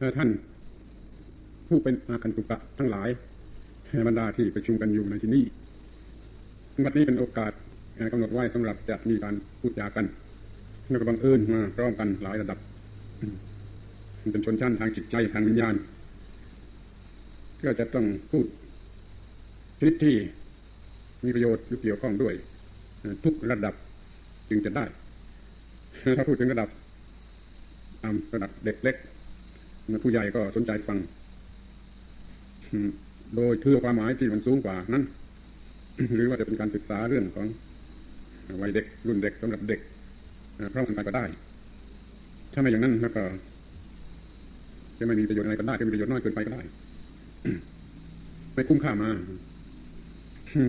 ท่านผู้เป็นอาคันตุกะทั้งหลายบรรดาที่ประชุมกันอยู่ในที่นี้วันนี้เป็นโอกาสกำหนดไว้สำหรับจะมีการพูดจากันแล้วก็บังเอิญมาพร้อมกันหลายระดับเป็นชนชั้นทางจิตใจทางวิญญาณ ก็จะต้องพูดชนิดที่มีประโยชน์หรือเกี่ยวข้องด้วย ทุกระดับจึงจะได้ ถ้าพูดถึงระดับระดับเด็กเล็ก ผู้ใหญ่ก็สนใจฟังโดยเทือความหมายที่มันสูงกว่านั้น หรือว่าจะเป็นการศึกษาเรื่องของวัยเด็กรุ่นเด็กสำหรับเด็กพร้อมกันไปก็ได้ ถ้าไม่อย่างนั้นแล้วก็ จะไม่มีประโยชน์อะไรก็ได้จะมีประโยชน์น้อยเกินไปก็ได้ไม่คุ้มค่ามา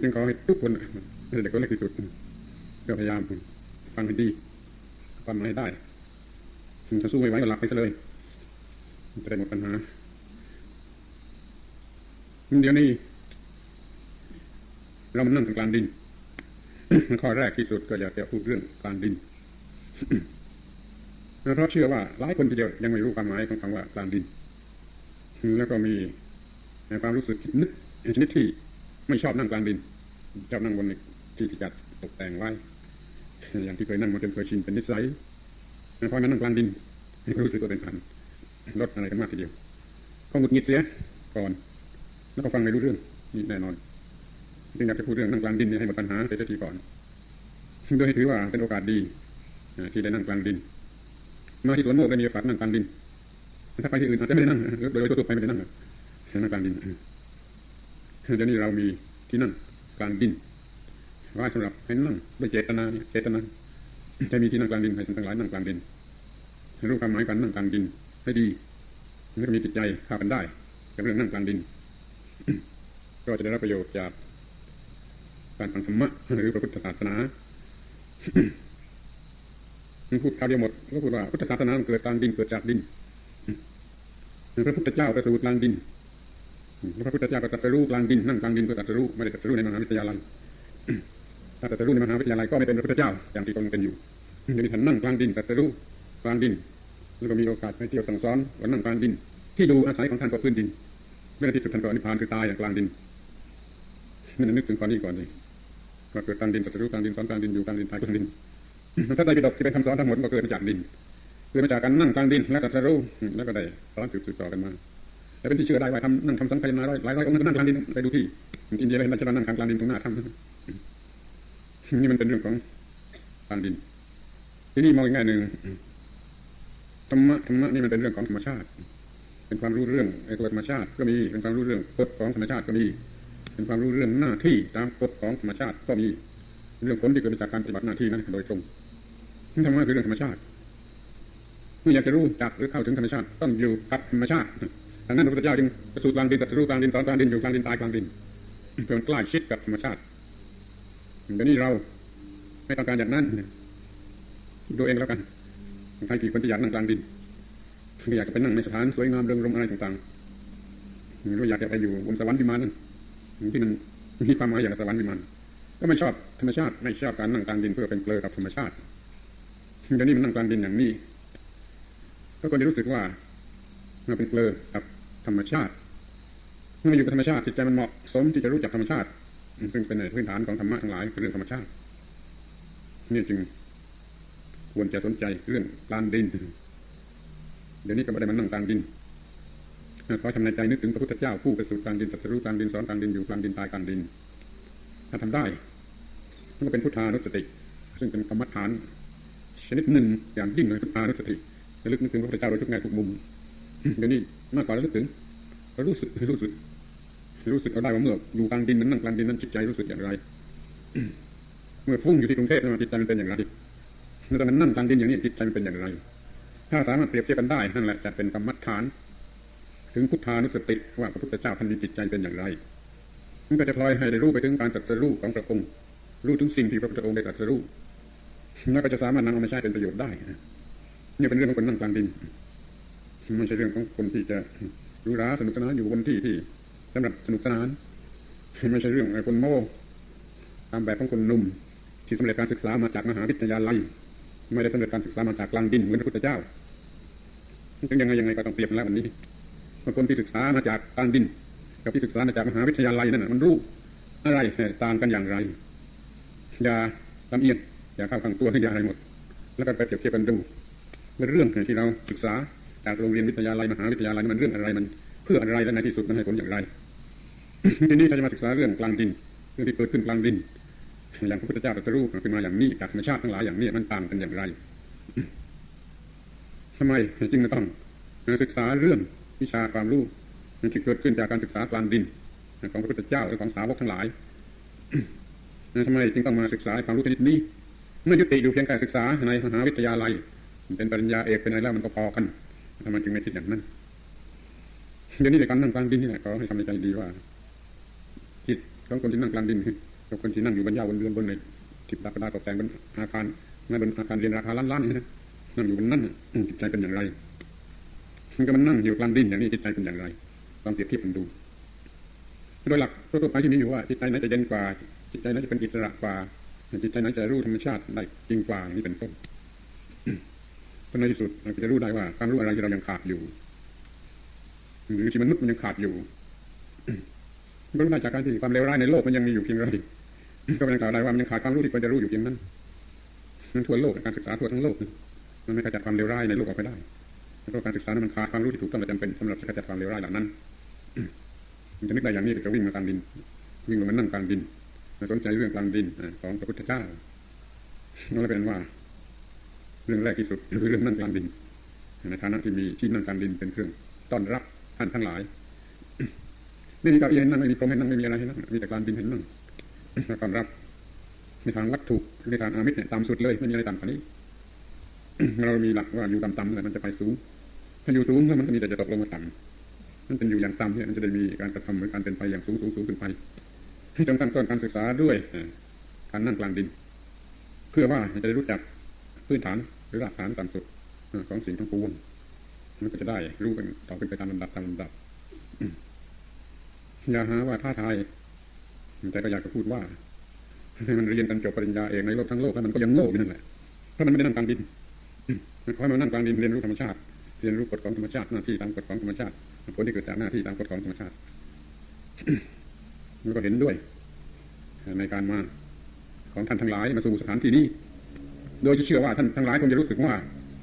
จึงขอให้ทุกคนเด็กก็เล็กที่สุดก็พยายามฟังให้ดีฟังให้ได้ถ้าสู้ไม่ไหวก็หลับไปซะเลย จะได้หมดปัญหาเดี๋ยวนี้เรามันนั่งกลางดิน ข้อแรกที่สุดก็อยากจะพูดเรื่องกลางดินเพราะเชื่อว่าหลายคนทีเดียวยังไม่รู้ความหมายของคำว่ากลางดิน แล้วก็มีความรู้สึกนึกชนิดที่ไม่ชอบนั่งกลางดินชอบนั่งบนที่ที่จัดตกแต่งไว้ อย่างที่เคยนั่งมาจนเคยชินเป็นนิสัยพอมานั่งกลางดินรู้สึกว่าเป็นพัน ลดอะไรกันมากทีเดียวก็หงุดหงิดเสียก่อน แล้วก็ฟังไม่รู้เรื่องนี่แน่นอนจึงอยากจะพูดเรื่องนั่งกลางดินให้หมดปัญหาไปทีก่อนโดยถือว่าเป็นโอกาสดีที่ได้นั่งกลางดิน มาที่สวนโมกได้มีโอกาสนั่งกลางดินถ้าไปที่อื่นอาจจะไม่ได้นั่งโดยทั่วไปไม่ได้นั่งนั่งกลางดินเดี๋ยวนี้เรามีที่นั่งกลางดินว่าสำหรับให้นั่งด้วยเจตนาเจตนาจะมีที่นั่งกลางดินให้ทั้งหลายนั่งกลางดินรู้ความหมายการนั่งกลางดิน ให้ดีแล้วก็มีจิตใจเข้ากันได้กับเรื่องนั่งกลางดิน ก็จะได้รับประโยชน์จากการฟังธรรมะหรือพระพุทธศาสนาพูดคราวเดียวหมดก็พูดว่าพุทธศาสนาเกิดกลางดินเกิดจากดินพระพุทธเจ้าประสูติกลางดินพระพุทธเจ้าก็ตรัสรู้กลางดินนั่งกลางดินเพื่อตรัสรู้ไม่ได้ตรัสรู้ในมหาวิทยาลัยถ้าตรัสรู้ในมหาวิทยาลัยก็ไม่เป็นพระพุทธเจ้าอย่างที่ตนเป็นอยู่จะมีท่านนั่งกลางดินตรัสรู้กลางดิน แล้วก็มีโอกาสไปเที่ยวสั่งสอนวันนั่งกลางดิน ที่ดูอาศัยของท่านก็พื้นดินไม่ได้ที่สุดท่านก็นิพพานคือตายอย่างกลางดินนี่นึกถึงข้อนี้ก่อนเลยก็เกิดกลางดินตรัสรู้กลางดินสอนกลางดินอยู่กลางดินตายกลางดิน ถ้าได้ไปดกที่เป็นคำสอนทั้งหมดก็เกิดมาจากดินเกิดมาจากการนั่งกลางดินแล้วตรัสรู้แล้วก็ได้สอนสืบต่อกันมาแต่เป็นที่เชื่อได้ว่าทำนั่งทำสังขยาร้อยหลายร้อยองค์นั่งกลางดินไปดูที่อินเดียเห็นราชบัลนั่งกลางดินตรงหน้าทำนี่มันเป็นเรื่องของกลางดิน ที่นี่มองอีกแง่หนึ่ง ธรรมะธรรมะนี่มันเป็นเรื่องของธรรมชาติ เป็นความรู้เรื่องไอ้ตัวธรรมชาติก็มี เป็นความรู้เรื่องกฎของธรรมชาติก็มี เป็นความรู้เรื่องหน้าที่ตามกฎของธรรมชาติก็มี เรื่องผลที่เกิดจากการปฏิบัติหน้าที่นั้นโดยตรงธรรมะคือเรื่องธรรมชาติเมื่ออยากจะรู้จักหรือเข้าถึงธรรมชาติต้องอยู่กับธรรมชาติดังนั้นพระพุทธเจ้าจึงประสูติกลางดินตรัสรู้กลางดินสอนกลางดินอยู่กลางดินตายกลางดินเพื่อใกล้ชิดกับธรรมชาติเดี๋ยวนี้เราไม่ต้องการอย่างนั้นดูเองแล้วกัน ใครกี่คนที่อยากนั่งกลางดินอยากจะไปนั่งในสถานสวยงามเริงรมอะไรต่างๆหรืออยากจะไปอยู่บนสวรรค์วิมานที่มันมีความหมายอย่างสวรรค์วิมานก็ไม่ชอบธรรมชาติไม่ชอบการนั่งกลางดินเพื่อเป็นเกลือกับธรรมชาติเดี๋ยวนี้มันนั่งกลางดินอย่างนี้ก็คนที่รู้สึกว่ามันเป็นเกลือกับธรรมชาติเมื่ออยู่กับธรรมชาติจิตใจมันเหมาะสมที่จะรู้จักธรรมชาติซึ่งเป็นในพื้นฐานของธรรมะทั้งหลายคือเรื่องธรรมชาตินี่จึง ควรจะสนใจเรื่องกลางดิน เดี๋ยวนี้ก็ไม่ได้มานั่งกลางดินขอทำในใจนึกถึงพระพุทธเจ้าผู้ประสูติกลางดินตรัสรู้กลางดินสอนกลางดินอยู่กลางดินตายกลางดิน ถ้าทำได้มันก็เป็นพุทธานุสติ ซึ่งเป็นกรรมฐานชนิดหนึ่งอย่างยิ่งเลยพุทธานุสติระลึกนึกถึงพระพุทธเจ้าโดยทุกแง่ทุกมุมเดี๋ยวนี้มากกว่าระลึกถึงรารู้สึกรู้สึกรู้สึกเอาได้ว่าเมื่ออยู่กลางดินนั้นนั่งกลางดินนั้นจิตใจรู้สึกอย่างไร เมื่อฟุ้งอยู่ที่กรุงเทพนั้นจิตใจมันเป็นอย่างไร เมื่อตอนนั้นนั่งกลางดินอย่างนี้จิตใจมันเป็นอย่างไร ถ้าสามารถเปรียบเทียบกันได้นั่นแหละจะเป็นกรรมฐาน ถึงพุทธานุสติว่าพระพุทธเจ้าท่านมีจิตใจเป็นอย่างไรมันก็จะพลอยให้ได้รู้ไปถึงการตรัสรู้ของพระองค์รู้ถึงสิ่งที่พระพุทธองค์ได้ตรัสรู้แล้วก็จะสามารถนำเอามาใช้เป็นประโยชน์ได้นี่เป็นเรื่องของคนนั่งกลางดินไม่ใช่เรื่องของคนที่จะรู้ราสนุกสนานอยู่บนที่ที่สำหรับสนุกสนานไม่ใช่เรื่องคนโม่ตามแบบของคนหนุ่ม ที่สำเร็จการศึกษามาจากมหาวิทยาลัย ไม่ได้สำเร็จการศึกษามาจากกลางดินเหมือนพระพุทธเจ้าถึงยังไงยังไงก็ต้องเปรียบแล้ววันนี้คนที่ศึกษามาจากกลางดิน กับที่ศึกษามาจากมหาวิทยาลัยนั่นมันรู้อะไรต่างกันอย่างไร อย่าลำเอียงอย่าเข้าข้างตัวให้ยาอะไรหมด แล้วก็ไปเปรียบเทียบกันดูเรื่องที่เราศึกษาจากโรงเรียนวิทยาลัยมหาวิทยาลัยมันเรื่องอะไรมัน เพื่ออะไรและในที่สุดมันให้ผลอย่างไรทีนี้ถ้าจะมาศึกษาเรื่องกลางดินเรื่องที่เกิดขึ้นกลางดิน อย่างพระพุทธเจ้าตรัสรู้ขึ้นมาอย่างนี้จากธรรมชาติทั้งหลายอย่างนี้มันต่างกันอย่างไรทำไมจึงต้องศึกษาเรื่องวิชาความรู้มันที่เกิดขึ้นจากการศึกษากลางดินของพระพุทธเจ้าหรือของสาวกทั้งหลายทำไมจึงต้องมาศึกษาความรู้ชนิดนี้เมื่อยุติอยู่เพียงแค่ศึกษาในมหาวิทยาลัยเป็นปริญญาเอกเป็นอะไรแล้วมันก็พอกันทำไมจึงไม่คิดอย่างนั้นเดี๋ยวนี้ในการนั่งกลางดินนี่แหละก็ให้ทำในใจดีว่าจิตของคนที่นั่งกลางดิน กับคนที่นั่งอยู่บนยาบนเรือนบนในทิพย์ดาบดาตกแต่งบนอาคารในบนอาคารเรียนราคาล้านๆนี่นะนั่งอยู่บนนั้นจิตใจเป็นอย่างไรมันก็มันนั่งอยู่กลางดินอย่างนี้จิตใจเป็นอย่างไรลองเปรียบเทียบกันดูโดยหลักทั่วไปที่มีอยู่ว่าจิตใจไหนจะเย็นกว่า จิตใจไหนจะเป็นอิสระกว่าจิตใจไหนจะรู้ธรรมชาติได้จริงกว่านี้เป็นต้นเพราะในที่สุดเราจะรู้ได้ว่าความรู้อะไรที่เรายังขาดอยู่หรือที่มนุษย์มันยังขาดอยู่รู้ได้จากการที่ความเลวร้ายในโลกมันยังมีอยู่เพียงไร ก็เป็นกล่าวได้ว่ามันยังขาดความรู้ที่ควรจะรู้อยู่เพียงนั้นนั้นทั่วโลกการศึกษาทั่วทั้งโลก มันไม่ขจัดความเลวร้ายในโลกออกไปได้เพราะการศึกษานั้นมันขาดความรู้ที่ถูกต้องและจำเป็นสำหรับจะขจัดความเลวร้ายเหล่านั้นมันจะนึกได้อย่างนี้ก็วิ่งมากางดิน วิ่งลงมานั่งกางดินสนใจเรื่องกางดินของพระพุทธเจ้านั่นเป็นว่า เรื่องแรกที่สุดคือเรื่องนั่งกางดินในฐานะที่มีที่นั่งกางดินเป็นเครื่องต้อนรับท่านทั้งหลายไม่มีเก้าอี้ให้นั่งไม่มีพรมให้นั่งไม่มีอะไรให้นั่งมีแต่กางดินให้นั่ง ต้อนรับ ในทางวัตถุในทางอามิตรเนี่ยตามสุดเลยไม่มีอะไรต่ำกว่านี้ เรามีหลักว่าอยู่ต่ำๆเลยมันจะไปสูง ถ้าอยู่สูงแล้วมันก็มีแต่จะตกลงมาต่ำมันเป็นอยู่อย่างต่ำเนี่ยมันจะได้มีการกระทำหรือการเป็นไปอย่างสูงสูงสูงขึ้นไปจงตั้งต้นการศึกษาด้วยการนั่งกลางดิน เพื่อว่าจะได้รู้จักพื้นฐานหรือรากฐานต่ำสุดของสิ่งทั้งปวงมันก็จะได้รู้เป็นต่อไปตามลำดับตามลำดับอย่าหาว่าท้าทาย แต่ก็อยากจะพูดว่าให้มันเรียนกันจบปริญญาเองในโลกทั้งโลกแล้วมันก็ยังโง่อยู่นั่นแหละเพราะมันไม่ได้นั่งกลางดินขอให้มันนั่งกลางดินเรียนรู้ธรรมชาติ เรียนรู้กฎของธรรมชาติหน้าที่ตามกฎของธรรมชาติผลที่เกิดจากหน้าที่ตามกฎของธรรมชาติมันก็เห็นด้วย ในการมาของท่านทั้งหลายมาสู่สถานที่นี้ โดยเชื่อว่าท่านทั้งหลายคงจะรู้สึกว่า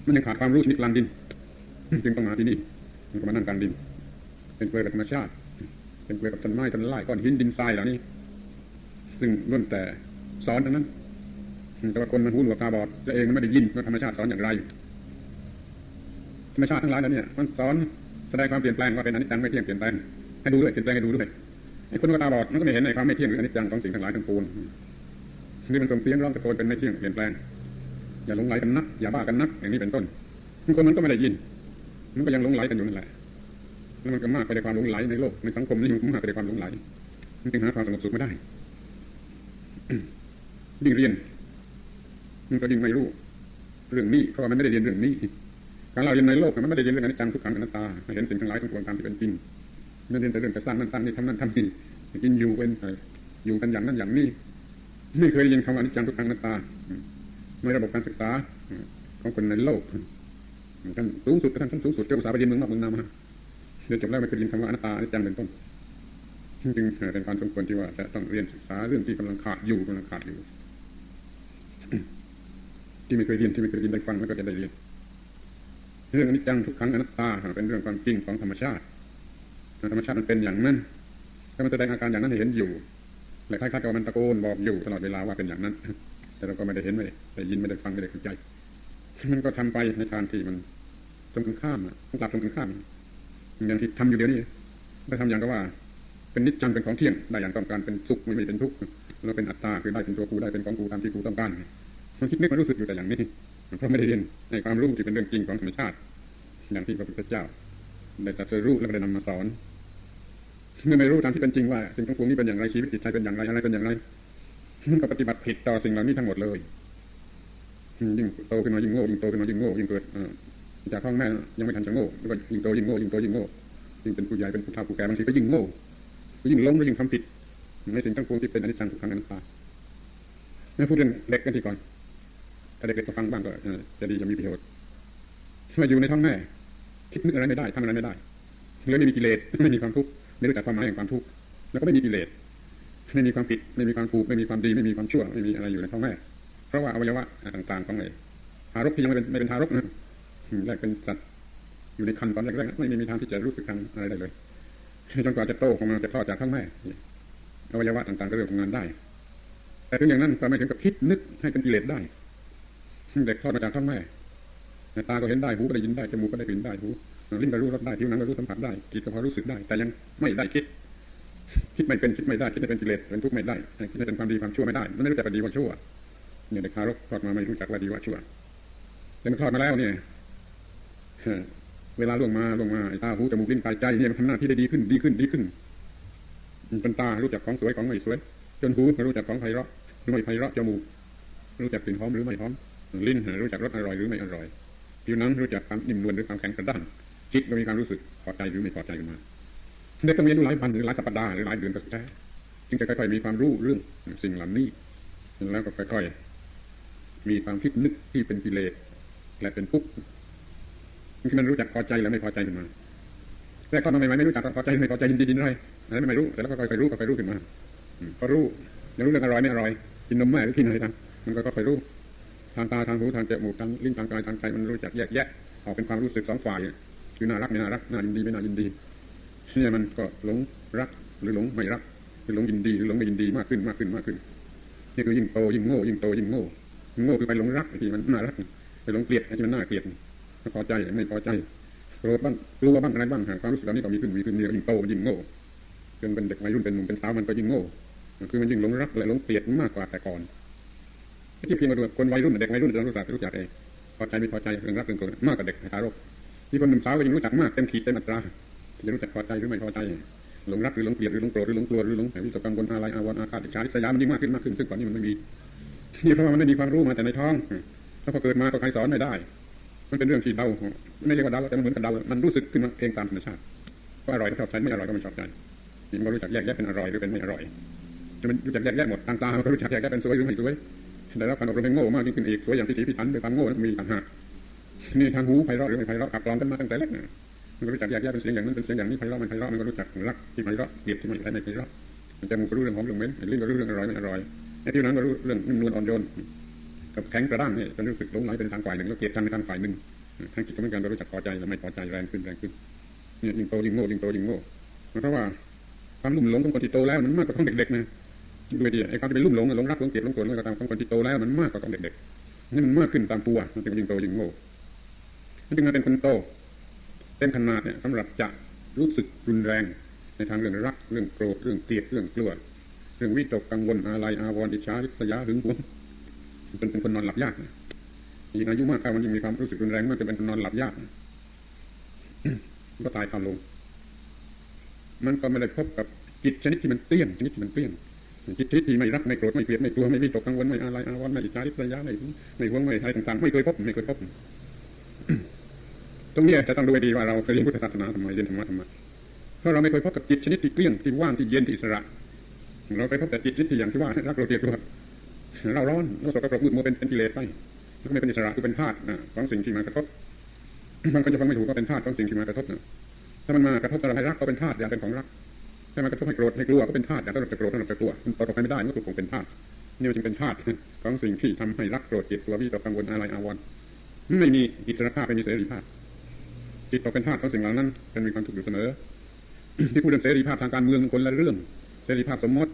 มันยังขาดความรู้ชนิดกลางดิน จึงต้องมาที่นี่มันก็มานั่งกลางดิน เป็นเกลือกธรรมชาติ เป็นเกลือกับต้นไม้ต้นไม้ก้อนหินดินทรายเหล่านี้ ซึ่งล้วนแต่สอนทั้งนั้น แต่ว่าคนมันหูหนวกตาบอดจะเองมันไม่ได้ยินว่าธรรมชาติสอนอย่างไร ธรรมชาติทั้งหลายแล้วเนี่ยมันสอนแสดงความเปลี่ยนแปลงว่าเป็นอนิจจังไม่เที่ยงเปลี่ยนแปลงให้ดูด้วยเปลี่ยนแปลงให้ดูด้วยไอ้คนว่าตาบอดมันก็ไม่เห็นในความไม่เที่ยงหรืออนิจจังของสิ่งทั้งหลายทั้งปวงนี่มันส่งเสียงร้องตะโกนเป็นไม่เที่ยงเปลี่ยนแปลงอย่าหลงไหลกันนักอย่าบ้ากันนัก อย่างนี้เป็นต้นคนมันก็ไม่ได้ยิน มันก็ยังหลงไหลกันอยู่นั่นแหละแล้วมันก็มากไปในความหลงไหลในโลกในสังคมนี่มันมากไปในความหลงไหลมันจึงหาความสงบสุขไม่ได้ ยิ่งเรียน มันก็ยิ่งไม่รู้เรื่องนี้เพราะมันไม่ได้เรียนเรื่องนี้การเราเรียนในโลกมันไม่ได้เรียนเรื่องอนิจจังทุกขังอนัตตาเห็นสิ่งทั้งหลายทั้งปวงตามที่เป็นจริงไม่เรียนแต่เรื่องแต่สร้างนั่นสร้างนี่ทำนั่นทำนี่กินอยู่เป็นอยู่กันอย่างนั้นอย่างนี้ไม่เคยยินคำว่าอนิจจังทุกขังอนัตตาในระบบการศึกษาของคนในโลกท่านสูงสุดท่านชั้นสูงสุดเจ้าสาวไปเรียนเมืองนอกเมืองนามาเรียนจบแล้วไม่เคยยินคำว่าอนัตตาอนิจจังเป็นต้น จึงเป็นความสมควรที่ว่าจะต้องเรียนศึกษาเรื่องที่กำลังขาดอยู่กำลังขาดอยู่ ที่ไม่เคยเรียนที่ไม่เคยเรียนได้ฟังแล้วก็จะได้เรียน เรื่องอนิจจังทุกขังอนัตตาเป็นเรื่องความจริงของธรรมชาติธรรมชาติมันเป็นอย่างนั้นถ้ามันแสดงอาการอย่างนั้นให้เห็นอยู่และคล้ายๆกับมันตะโกนบอกอยู่ตลอดเวลาว่าเป็นอย่างนั้น แต่เราก็ไม่ได้เห็นไม่ได้ยินไม่ได้ฟังไม่ได้เข้าใจ มันก็ทำไปในทางที่มันตรงกันข้ามกลับตรงกันข้ามอย่างที่ทำอยู่เดี๋ยวนี้ถ้าทำอย่างก็ว่า เป็นนิจจังเป็นของเที่ยงได้อย่างต้องการเป็นสุขไม่เป็นทุกข์เราเป็นอัตตาคือได้เป็นตัวกูได้เป็นของกูตามที่กูต้องการมันคิดนึกมันรู้สึกอยู่แต่อย่างนี้เพราะไม่ได้เรียนในความรู้ที่เป็นเรื่องจริงของธรรมชาติ อย่างที่พระพุทธเจ้าได้ตรัสรู้แล้วก็ได้นำมาสอนเมื่อไม่รู้ตามที่เป็นจริงว่าสิ่งทั้งปวงนี้เป็นอย่างไรชีวิตจิตใจเป็นอย่างไรอะไรเป็นอย่างไรมันก็ปฏิบัติผิดต่อสิ่งเหล่านี้ทั้งหมดเลยยิ่งโตขึ้นมายิ่งโง่ยิ่งโตขึ้นมายิ่งโง่ยิ่งเกิดจากท้องแม่ยังไม่ทันจะโง่ก็ยิ่งโตยิ่งโง่ยิ่งโตยิ่งโง่ยิ่งเป็นผู้ใหญ่เป็นผู้เฒ่าผู้แก่บางทีก็ยิ่งโง่ ยิ่งล้มแล้วยิ่งทำผิดในสิ่งทั้งปวงที่เป็นอนิจจังทุกขังอนัตตาไม่พูดเรื่องเล็กกันทีก่อนถ้าเด็กๆก็ฟังบ้างก็จะดีจะมีประโยชน์มาอยู่ในท้องแม่ คิดนึกอะไรไม่ได้ทำอะไรไม่ได้เลยไม่มีกิเลสไม่มีความทุกข์ไม่รู้จักความหมายแห่งความทุกข์แล้วก็ไม่มีกิเลสไม่มีความผิด ไม่มีความถูกไม่มีความดีไม่มีความชั่วไม่มีอะไรอยู่ในท้องแม่ เพราะว่าอวัยวะต่างๆของไอ้ทารกที่ยังไม่เป็นไม่เป็นทารกนะแรกเป็นสัตว์อยู่ในคันตอนแรกๆไม่มีทางที่จะรู้สึกทางอะไรได้เลย จนกว่าจะโตออกมาจะคลอดจากท้องแม่อวัยวะต่างๆก็เริ่มทำงานได้ แต่ถึงอย่างนั้นก็ไม่ถึงกับคิดนึกให้เป็นกิเลสได้เด็กคลอดมาจากท้องแม่ตาก็เห็นได้หูก็ได้ยินได้จมูกก็ได้กลิ่นได้หูลิ้นก็รู้รสได้ผิวหนังก็รู้สัมผัสได้จิตก็พอรู้สึกได้ แต่ยังไม่ได้คิด คิดไม่เป็นคิดไม่ได้คิดไม่เป็นกิเลสเป็นทุกข์ไม่ได้คิดไม่เป็นความดีความชั่วไม่ได้มันไม่รู้จักว่าดีว่าชั่วเนี่ยเด็กทารกคลอดมาไม่รู้จักว่าดีว่าชั่วแต่มันคลอดมาแล้วเนี่ย เวลาล่วงมาล่วงมาตาหูจมูกลิ้นกายใจเนี่ยมันทำหน้าที่ได้ดีขึ้นดีขึ้นดีขึ้นเป็นตารู้จักของสวยของไม่สวย จนหูรู้จักของไพเราะหรือไม่ไพเราะจมูก รู้จักกลิ่นหอมหรือไม่หอมลิ้นรู้จักรสอร่อยหรือไม่อร่อยผิวหนังรู้จักความนิ่มนวลหรือความแข็งกระด้างคิดก็มีความรู้สึกพอใจหรือไม่พอใจขึ้นมาเด็กต้องเรียนรู้หลายวันหรือหลายสัปดาห์หรือหลายเดือนก็ได้จึงจะค่อยๆมีความรู้เรื่องสิ่งเหล่านี้แล้วก็ค่อยๆมีความคิดนึกที่เป็นกิเลสและเป็นทุกข์ มันรู้จักพอใจและไม่พอใจขึ้นมาแต่ก็ทำไมไม่รู้จักพอใจไม่พอใจยินดียินอะไรอะไรไม่รู้แต่แล้วก็ค่อยๆรู้ก็ค่อยรู้ขึ้นมาพอรู้ยังรู้เรื่องอร่อยไม่อร่อยกินนมแม่หรือกินอะไรต่างมันก็ค่อยรู้ทางตาทางหูทางจมูกทางลิ้นทางกายทางใจมันรู้จักแยกแยะออกเป็นความรู้สึกสองฝ่ายคือน่ารักไม่น่ารักน่ายินดีไม่น่ายินดีนี่มันก็หลงรักหรือหลงไม่รักหรือหลงยินดีหรือหลงไม่ยินดีมากขึ้นมากขึ้นมากขึ้นนี่คือยิ่งโตยิ่งโง่ยิ่งโตยิ่งโง่โง่คือไปหลงรักที่มันน่ารักไปหลงเกลียดที่มันน่าเกลียด พอใจไม่พอใจโกรธบ้างกลัวบ้างอะไรบ้างความรู้สึกเหล่านี้ก็มีขึ้นมีขึ้นมียิ่งโตยิ่งโง่จนเป็นเด็กวัยรุ่นเป็นหนุ่มเป็นสาวมันก็ยิ่งโง่คือมันยิ่งหลงรักและหลงเกลียดมากกว่าแต่ก่อนที่เพียงมาดูคนวัยรุ่นเด็กวัยรุ่นจะรู้จักรู้จักเองพอใจไม่พอใจเรื่องรักเรื่องโกรธมากกว่าเด็กทารกที่คนหนุ่มสาวก็ยังรู้จักมากเต็มขีดเต็มอัตราจะรู้จักพอใจหรือไม่พอใจหลงรักหรือหลงเกลียดหรือหลงโกรธหรือหลงกลัวหรือหลงวิตกกังวลอะไรอาวรณ์อาฆาตอิจฉาริษยามันยิ่งมากขึ้นมากขึ้นซึ่งก่อนนี้มันไม่มีนี่เพราะว่ามันไม่มีความรู้มาแต่ในท้องถ้าพอเกิดมาก็ใครสอนไม่ได้ มันเป็นเรื่องที่เดาไม่เรียกว่าเดาแต่มันเหมือนกับเดามันรู้สึกขึ้นมาเองตามธรรมชาติว่าอร่อยก็ชอบใจไม่อร่อยก็ไม่ชอบใจนี่มันรู้จักแยกแยะเป็นอร่อยหรือเป็นไม่อร่อยจะมันรู้จักแยกแยะหมดทางตามันรู้จักแยกแยะเป็นสวยหรือไม่สวยแต่แล้วการอบรมเป็นโง่มากยิ่งขึ้นอีกสวยอย่างพิถีพิถันโดยความโง่นั้นมีต่างหากนี่ทางหูไพเราะหรือไม่ไพเราะขับกลองกันมาตั้งแต่เล็กมันรู้จักแยกแยะเป็นเสียงอย่างนั้นเป็นเสียงอย่างนี้ไพเราะมันไพเราะมันก็รู้จักรักที่ไพเราะเกลียดที่ไม่ไพเราะมันจะมูกก็รู้เรื่องหอมเรื่องเหม็นลิ้นก็รู้เรื่องอร่อยไม่อร่อยไอ้ที่นั้นก็รู้เรื่องนิ่มนวลอ่อนโยน กับแข็งกระด้างเนี่ยจะรู้สึกหลงไหลเป็นทางฝ่ายหนึ่งแล้วเกลียดทางในทางฝ่ายหนึ่งทางจิตก็เหมือนกันเรารู้จักพอใจและไม่พอใจแรงขึ้นแรงขึ้นเนี่ยยิ่งโตยิ่งโง่ยิ่งโตยิ่งโง่เพราะว่าความลุ่มหลงของคนที่โตแล้วมันมากกว่าของเด็กๆนะด้วยดีไอ้ความที่เป็นลุ่มหลงหลงรักหลงเกลียดหลงโกรธก็ตามของคนที่โตแล้วมันมากกว่าของเด็กๆนี่มันมากขึ้นตามตัวมันจึงยิ่งโตยิ่งโง่มันจึงมาเป็นคนโตเต็มขนาดเนี่ยสำหรับจะรู้สึกรุนแรง ในทางเรื่องรักเรื่องโกรธเรื่องเกลียดเรื่องกลัวเรื่องวิตกกังวลอะไรอาวรณ์อิจฉาริษยาหึงหวง เป็นเป็นคนนอนหลับยากยิ่งอายุมากขึ้นมันยิ่งมีความรู้สึกรุนแรงมากจะเป็นคนนอนหลับยากก็ตายตามลง มันก็ไม่ได้พบกับจิตชนิดที่มันเตี้ยงชนิดที่มันเตี้ยงจิตชนิดที่ไม่รักไม่โกรธไม่เกลียดไม่กลัวไม่วิตกกังวลไม่อะไรอาวรณ์ไม่อิจฉาริษยาไม่ไม่หวงไม่อะไรต่างๆไม่เคยพบไม่เคยพบตรงนี้จะต้องดูดีว่าเราเคยเรียนพุทธศาสนาทำไมเรียนธรรมะทำไมเพราะเราไม่เคยพบกับจิตชนิดที่เกลี้ยงที่ว่างที่เย็นที่อิสระ เราไปพบแต่จิตชนิดที่อย่างที่ว่ารักโกรธเกลียดกลัว เราร้อนเราสกปรกมืดมัวเป็นเป็นกิเลสไปแล้วก็ไม่เป็นอิสระคือเป็นธาตุของสิ่งที่มากระทบมันก็จะฟังไม่ถูกก็เป็นธาตุของสิ่งที่มากระทบถ้ามันมากระทบอะไรรักก็เป็นธาตุอย่างเป็นของรักถ้ามันกระทบให้โกรธให้กลัวก็เป็นธาตุอย่างต้องจะโกรธต้องจะกลัวมันต่อไปไม่ได้มันก็ถูกคงเป็นธาตุนี่มันจึงเป็นธาตุของสิ่งที่ทำให้รักโกรธเกลียดกลัววิตกกังวลอะไรอาวรณ์ไม่มีอิสระภาพไม่มีเสรีภาพจิตตกเป็นธาตุของสิ่งเหล่านั้นเป็นมีความทุกข์อยู่เสมอที่พูดเรื่องเสรีภาพทางการเมืองคนละเรื่องเสรีภาพสมมติ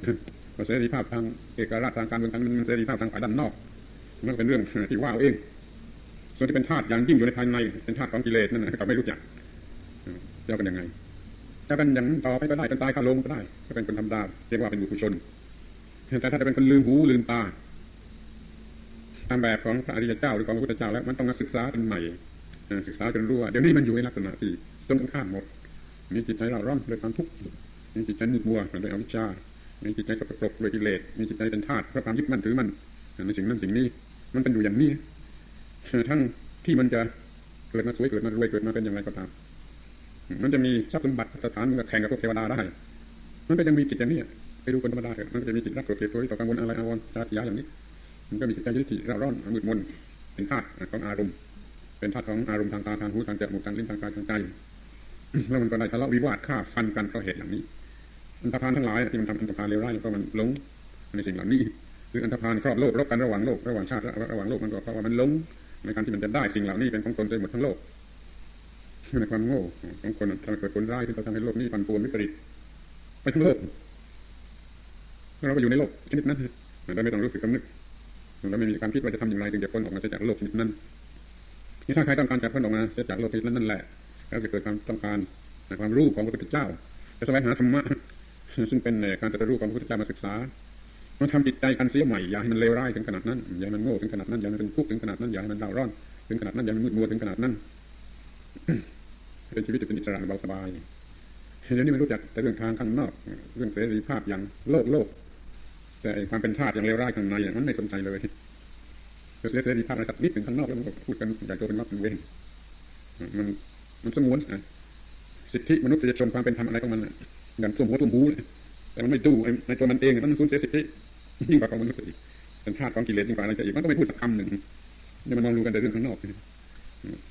เสรีภาพทางเอกราชทางการเมืองมันเสรีภาพทางฝ่ายด้านนอกมันเป็นเรื่องที่ว่าเอง ส่วนที่เป็นธาตุอย่างยิ่งอยู่ในภายในเป็นธาตุของกิเลสนั่นเราไม่รู้จักจะเป็นยังไงจะเป็นอย่างต่อไปก็ได้จนตายข้าลงก็ได้จะเป็นคนธรรมดาเรียกว่าเป็นบุคคลแต่ถ้าจะเป็นคนลืมหูลืมตาตามแบบของพระอริยเจ้าหรือของพระพุทธเจ้าแล้วมันต้องมาศึกษาเป็นใหม่ศึกษาจนรู้ว่าเดี๋ยวนี้มันอยู่ในลักษณะที่ตรงกันข้ามหมดมีจิตใจเราร้อนด้วยความทุกข์มีจิตใจมืดมัวโดยอวิชชา มีจิตใจกระปรกด้วยกิเลสมีจิตใจเป็นธาตุเพราะความยึดมั่นถือมันในสิ่งนั้นสิ่งนี้ มันเป็นอยู่อย่างนี้ทั้งที่มันจะเกิดมาสวยเกิดมารวยเกิดมาเป็นอย่างไรก็ตาม มันจะมีทรัพย์สมบัติสถานมันก็แข่งกับพวกเทวดาได้ มันก็ยังมีจิตอย่างนี้ไปดูคนธรรมดาเถอะมันก็จะมีจิตรักโกรธเกลียดตัวต่อกังวลอะไรอาวรณ์ชาติยาอย่างนี้ มันก็มีจิตใจยึดติดเราร้อนมืดมนเป็นธาตุของอารมณ์เป็นธาตุของอารมณ์ทางตาทางหูทางจมูกทางลิ้นทางกายทางใจแล้วมันก็ได้ทะเลาะวิวาทฆ่าฟันกันเพราะเหตุอย่างนี้ อันธพาลทั้งหลายที่มันทำอันธพาลเลวร้ายก็มันหลงในสิ่งเหล่านี้หรืออันธพาลครอบโลกรบกันระหว่างโลกระหว่างชาติระหว่างโลกมันก็เพราะว่ามันหลงในการที่มันจะได้สิ่งเหล่านี้เป็นของตนไปหมดทั้งโลกในความโง่ของคนทำให้เกิดผลร้ายที่เขาทำให้โลกนี้ปั่นป่วนวิปริตไปทั้งโลกเราไปอยู่ในโลกชนิดนั้นเราไม่ต้องรู้สึกสำนึกเราไม่มีการคิดว่าจะทำอย่างไรถึงจะพ้นออกมาจากโลกชนิดนั้นนี่ถ้าใครต้องการจะพ้นออกมาจากโลกชนิดนั้นนั่นแหละแล้วจะเกิดความต้องการในความรู้ของพระพุทธเจ้า จะแสวงหาธรรมะ ซึ่งเป็นการตรัสรู้ของพระพุทธเจ้ามาศึกษามันทำจิตใจกันเสียใหม่อย่าให้มันเลวร้ายถึงขนาดนั้นอย่าให้มันโง่ถึงขนาดนั้นอย่าให้มันเป็นทุกข์ถึงขนาดนั้นอย่าให้มันเล่าร้อนถึงขนาดนั้นอย่าให้มันมืดมัวถึงขนาดนั้นเป็นชีวิตจะเป็นอิสระเบาสบายเดี๋ยวนี้ไม่รู้จักแต่เรื่องทางข้างนอก เรื่องเสรีภาพอย่างโลกโลก แต่ความเป็นชาติอย่างเลวร้ายข้างในอย่างนั้นไม่สนใจเลยเสรีภาพอะไรสักนิดถึงข้างนอกแล้วมันก็พูดกันใหญ่โตเป็นวัดเป็นเวรมันมันสมวนสิทธิมนุษยชนความเป็นธรรมอะไรของมัน อย่างท่วมหัวท่วมหูแต่มันไม่ดูในตัวมันเองมันสูญเสียสิทธิยิ่งกว่าของมนุษย์อีกเป็นธาตุของกิเลสยิ่งกว่าอะไรจะอีกมันก็ไม่พูดสักคำหนึ่งนี่มันมองดูกันแต่เรื่องข้างนอก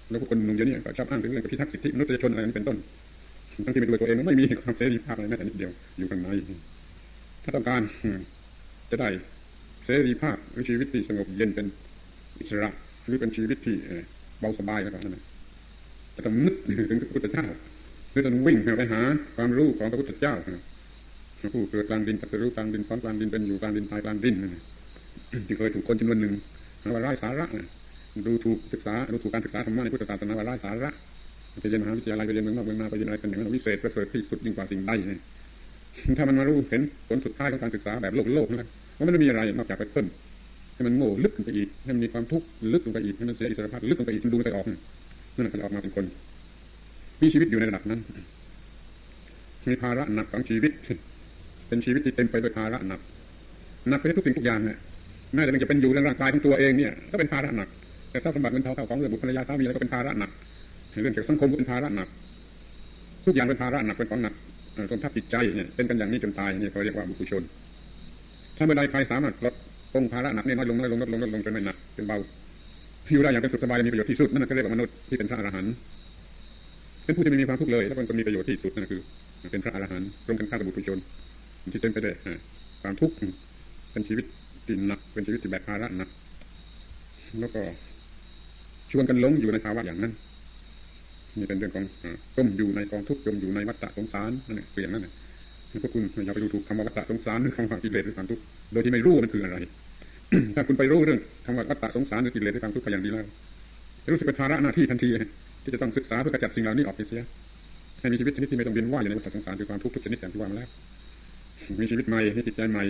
แล้วพวกคนหนุ่มเดี๋ยวนี้ก็ชอบอ้างถึงเรื่องพิทักษ์สิทธิมนุษยชนอะไรนี้เป็นต้นทั้งที่เป็นตัวเองไม่มีความเสรีภาพอะไรแม้แต่นิดเดียวอยู่ข้างในถ้าต้องการจะได้เสรีภาพหรือชีวิตที่สงบเย็นเป็นอิสระหรือเป็นชีวิตที่เบาสบายแล้วก็นั่นจะต้องนึกถึงพระพุทธเจ้า หรือต้องวิ่งไปหาความรู้ของพระพุทธเจ้าผู้เกิดกลางดินตัดรู้กลางดินซ้อนกลางดินเป็นอยู่กลางดินตายกลางดินที่เคยถูกคนจำนวนหนึ่งว่าไร้สาระดูถูกศึกษาดูถูกการศึกษาธรรมะในพุทธศาสนาว่าไร้สาระไปเรียนมหาวิทยาลัยไปเรียนเมืองนอกเมืองนาไปเรียนอะไรกันอย่างนั้นวิเศษประเสริฐที่สุดยิ่งกว่าสิ่งใดถ้ามันมารู้เห็นผลสุดท้ายของการศึกษาแบบโลกโลกแล้วว่ามันไม่มีอะไรนอกจากไปเพิ่มให้มันโง่ลึกลงไปอีกให้มันมีความทุกข์ลึกลงไปอีกให้มันเสียอิสรภาพลึกลงไปอีกมันดูไปออกนั่นแหละจะออกมาเป็นคน มีชีวิตอยู่ในระดับนั้น มีภาระหนักของชีวิต เป็นชีวิตที่เต็มไปด้วยภาระหนักหนักไปทุกสิ่งทุกอย่างเนี่ยแม้แต่มันจะเป็นอยู่ในร่างกายของตัวเองเนี่ยก็เป็นภาระหนัก แต่ทรัพย์สมบัติเงินทองเข้าของเรื่องบุตรภรรยาสามีอะไรก็เป็นภาระหนักเรื่องเกี่ยวกับสังคมก็เป็นภาระหนัก ทุกอย่างเป็นภาระหนักเป็นของหนักรวมทับจิตใจเนี่ยเป็นกันอย่างนี้จนตายนี่เขาเรียกว่าบุคคลชน ถ้าเมื่อใดใครสามารถลดปงภาระหนักนี่น้อยลงน้อยลงลดลงลดลงจนไม่หนักเป็นเบาอยู่ได้อย่างเป็นสุขสบายมีประโยชน์ที่สุดนั่นก็เรียกว่ามนุษย์ที่เป็นพระอรหันต์ เป็นผู้ที่ไม่มีความทุกข์เลยแล้วมันก็มีประโยชน์ที่สุดนั่นคือ เป็นพระอรหันต์ตรงกันข้ามกับบุคคลชนที่เต็มไปด้วยความทุกข์เป็นชีวิตที่หนักเป็นชีวิตที่แบกภาระหนักแล้วก็ชวนกันหลงอยู่ในภาวะอย่างนั้นนี่เป็นเรื่องของจมอยู่ในกองทุกข์จมอยู่ในวัฏฏะสงสารนั่นเองเปลี่ยนนั่นเองพวกคุณอย่าไปดูถูกคำว่าวัฏฏะสงสารหรือคำว่ากิเลสหรือความทุกข์โดยที่ไม่รู้มันคืออะไร ถ้าคุณไปรู้เรื่องคำว่าวัฏฏะสงสารหรือกิเลสหรือความทุกข์อย่างดีแล้วรู้สึกเป็นภาระหน้าที่ทันที ที่จะต้องศึกษาเพื่อกระจัดสิ่งเหล่านี้ออกไปเสีย ให้มีชีวิตชนิดที่ไม่ต้องเวียนว่ายอยู่ในวัฏสงสารคือความทุกข์ทุกชนิดอย่างที่ว่ามาแล้ว มีชีวิตใหม่มีจิตใจใหม่